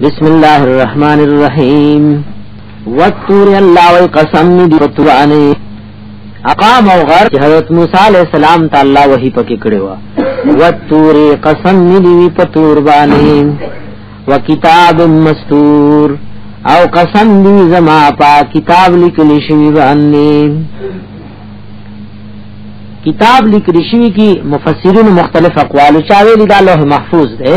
بسم الله الرحمن الرحیم وطور الله والقسم دی وطورانی اقام او غر چې حضرت موسی علی السلام تعالی وحی پکې کړو وطور قسم دی په تور باندې وکتاب مستور او قسم دی زما پا کتاب لیکل شوی باندې کتاب لیکل شوی کی مفسرین مختلف اقوال چاویل دا لوح محفوظ ده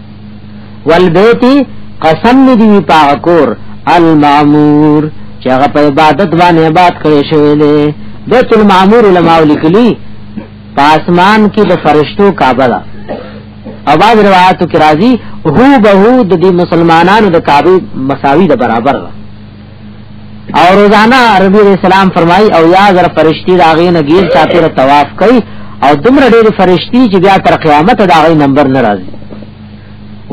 والبیت قسم می دی پاکور المعمور چې هغه په عبادت باندې عبادت کړی شوی دی بیت المعمور علماء لیکلی په اسمان کې د فرشتو کعبه ده او بعض روایتو کې راځي هو به د دې مسلمانانو د کعبه مساوي د برابر ده او روزانه ربی علیہ السلام فرمای او یا زر فرشتي راغې نه غیر چاته طواف کوي او دومره ډېر فرشتي چې بیا تر قیامت دا غي نمبر نه راځي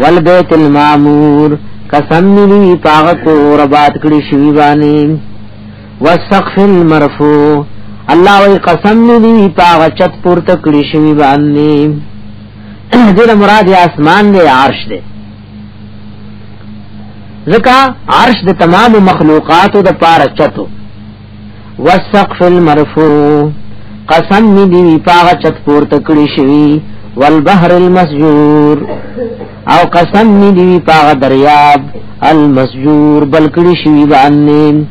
والبیت المامور قسم نی پاغ کو ربات کړي شوی باندې والسقف المرفوع الله وی قسم نی پاغ چت پورته کړي شوی باندې دغه مراد یا اسمان دی عرش دی ځکه عرش د تمام مخلوقاتو د پاره چتو والسقف المرفوع قسم می دی پاغه چت پورته کړی شوی والبحر المسجور او قسم می دی پاغه دریاب المسجور بلکړی شوی باندې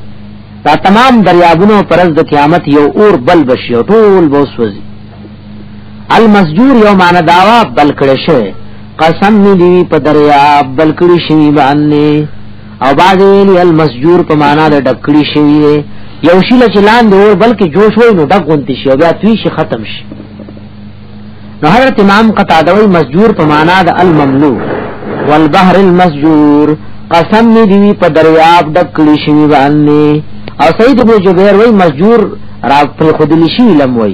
دا تمام دریابونو پرز د قیامت یو اور بل بشي ټول بوسوځي المسجور یو معنی داوا بل کړه شوی قسم می دی په دریا بل کړی شوی باندې او باز ویلی المسجور په معنی د ډکړی شوی دی یو شی لچ لاندې اور بلکې جوش وای نو ډک غونتی شي بیا توی شي ختم شي نو حضرت امام قتاده وی مسجور په معنی د المملو والبحر المسجور قسم می دی په دریاب ډکړی شوی باندې او سید ابن جبیر وی مسجور را پر خودلی شی لم وی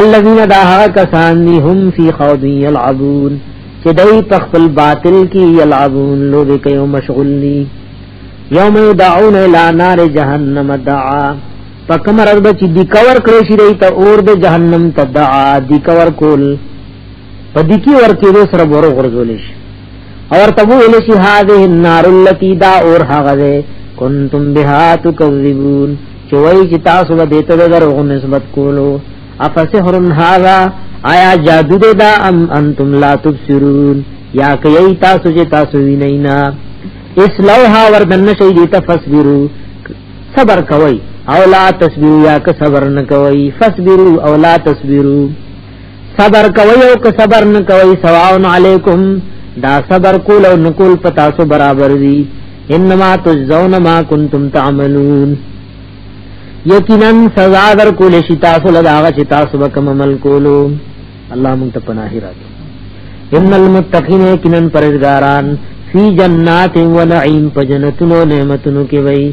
الذين دا هغه کسان دي هم فی خوض یلعبون چې دای په خپل باطل کې یلعبون لوبي کوي مشغول دي یوم یدعون الی نار جهنم دعا پکم رب چې دی کور کړی شي دی ته اور د جهنم ته دعا دی کور کول پدې کې ورته د سره ورو غرزول شي اور تبو ول شي هذه النار التي دا اور هغه کنتم بها تکذبون چې وایي چې تاسو به دې ته دروغ نسبت کولو افسحر هذا آیا جادو دې دا ام انتم لا تبصرون یا کوي تاسو چې تاسو وینئ نه اسلوها وردن شي دې تفسرو صبر کوي او لا تصبروا یا که صبر نه کوي فصبروا او لا تصبروا صبر کوي او که صبر نه کوي سواون علیکم دا صبر کول او نکول پتا سو برابر دي انما تجزون ما کنتم تعملون یقینا سزا در کول شي تاسو له هغه چې تاسو وکم عمل کولو الله مونږ ته پناه راکړي ان المتقین یقینا پرزګاران فی جنات و نعیم پجنتونو نعمتونو کې وای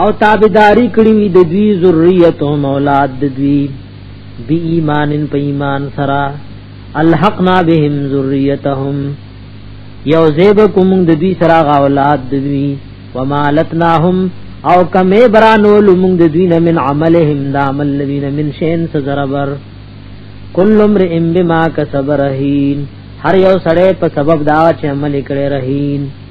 او تابعداري کړی وي د دوی ذریته اولاد د دوی بی ایمان په ایمان سره الحقنا بهم ذریتهم یو زیب کوم د دوی سره غا اولاد د دوی ومالتناهم او کمه برانو لمون د دوی من عملهم د عمل الذين من شین سزربر کل امرئ بما کسب رهین هر یو سړی په سبب دا چې عمل کړي رهین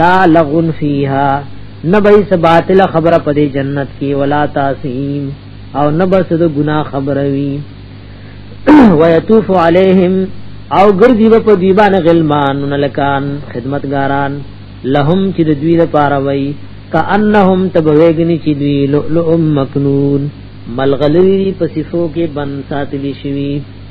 لا لغن فیها نبی س باطل خبره په دې جنت کې ولا تاسیم او نبس د ګنا خبره وی ويطوف عليهم او ګرځي په دیبان غلمان لکان خدمتګاران لهم چې د دوی لپاره وای کانهم تبویګنی چې دوی لؤلؤ مکنون ملغلری په صفو کې بن ساتلی شوی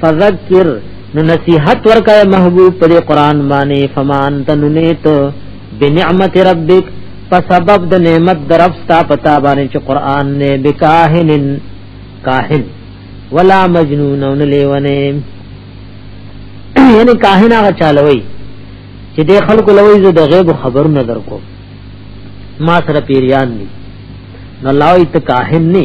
فذکر نو نصیحت ورکای محبوب پر قران باندې فمان تننیت بنعمت ربک په سبب د نعمت درف ستا پتا باندې چې قران نه بکاهنن کاهن ولا مجنون نو لیونه یعنی کاهن هغه چالوي چې د خلکو لوي زه د غیب خبر نه درکو ما سره پیریان دي نو الله ایت کاهن نه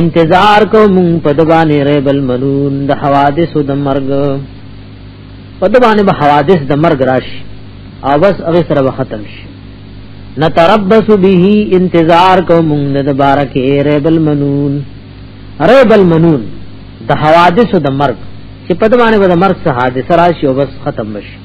انتظار کو مون په دبانې ریب المنون د حوادث د مرګ په دبانې به حوادث د مرګ راشي او بس هغه سره به ختم شي نتربص به انتظار کو مون د بارکه ریب المنون ریب المنون د حوادث د مرګ چې په دبانې به د مرګ څخه حادثه راشي او بس ختم شي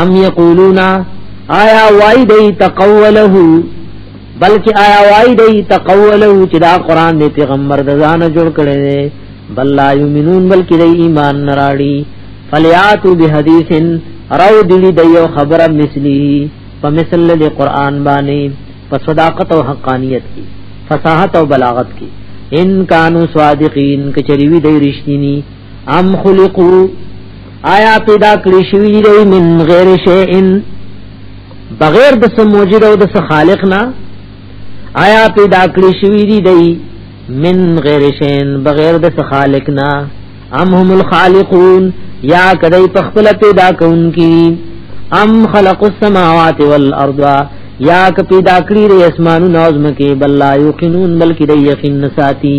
ام یقولون آیا وای دی تقوله بلکې آیا وای دی تقوله چې دا قران دی پیغمبر د ځان جوړ کړي دی بل لا یمنون بلکې دی ایمان نراړي فلیاتو بحدیث راو دی دی یو خبره مثلی په مثل د قران باندې په صداقت او حقانیت کې فصاحت او بلاغت کې ان کانو صادقین کچری وی دی رښتینی ام خلقو آیا پیدا کړی شوی دی من غیر شیئن بغیر د سم موجود او د خالق نه آیا پیدا کړی شوی دی دی من غیر شیئن بغیر د خالق نه ام هم الخالقون یا کدی په خپل پیدا کونکي ام خلق السماوات والارض یا ک پیدا کړی ری اسمانو نوزم کې بل لا یقینون بلکې د یقین ساتي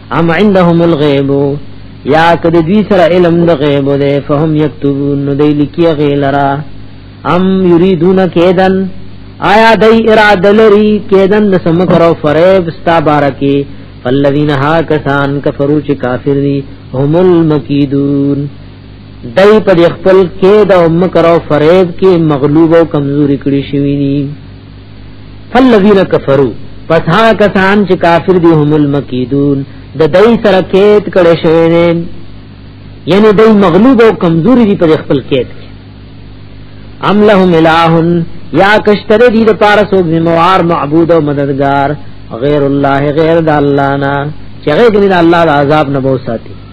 ام عندهم الغیب یا کد دوی سره علم د غیب ده فهم یكتبون نو دی لکی غیلرا ام یریدون کیدن آیا دای اراده لري کیدن د سم کرو فریب ستا بارکی فالذین ها کسان کفرو چې کافر دي هم المکیدون دای په خپل کې د ام کرو فریب کې مغلوب او کمزوري کړی شوی دي فالذین کفروا پس ها کسان چې کافر دي هم المکیدون د دای سره کېت کړه شوی دی یعنی دای مغلوب او کمزوري دي په خپل کېت ام لهم الہن یا کشتر دی د پارا سوک زموار معبود او مددگار غیر الله غیر د الله نه چې غیر د الله د عذاب نه بو ساتي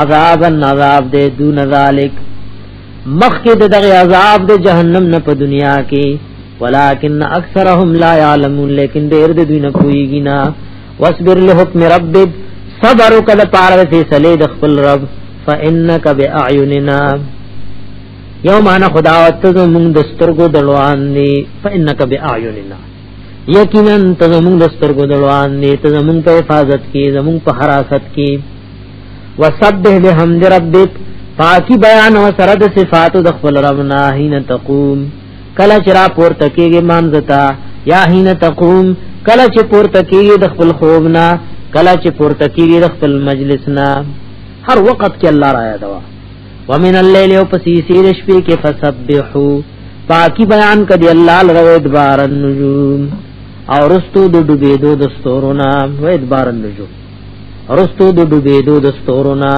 عذاب النذاب دې دون ذالک مخکې د دغه عذاب د جهنم نه په دنیا کې ولکن اکثرهم لا يعلمون لیکن ډېر د دوی نه کویږي نه واصبر له حکم ربک صبر وکړه پاره فیصله د خپل رب فانک باعیننا یو معنا خدا وت زمون د سترګو دلوان دی فانک باعیننا یقینا ته زمون د سترګو دلوان دی ته زمون په حفاظت کې زمون په حراست کې وسبح بحمد ربک پاکی بیان او سره د صفات د خپل ربنا حين تقوم کله چې را پورته کېږي مانځتا یا حين تقوم کله چې پورته کېږي د خپل خوب نه کله چې پورته کېږي د خپل مجلس نه هر وخت کې الله را یادوا ومن الليل او پسې سیر شپې کې فسبحو پاکی بیان کړي الله لره ادبار النجوم او رستو د ډوبېدو د ستورو نه و ادبار النجوم رستو د ډوبېدو د ستورو نه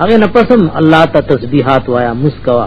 هغه نه پسم الله ته تسبيحات وایا مسکوا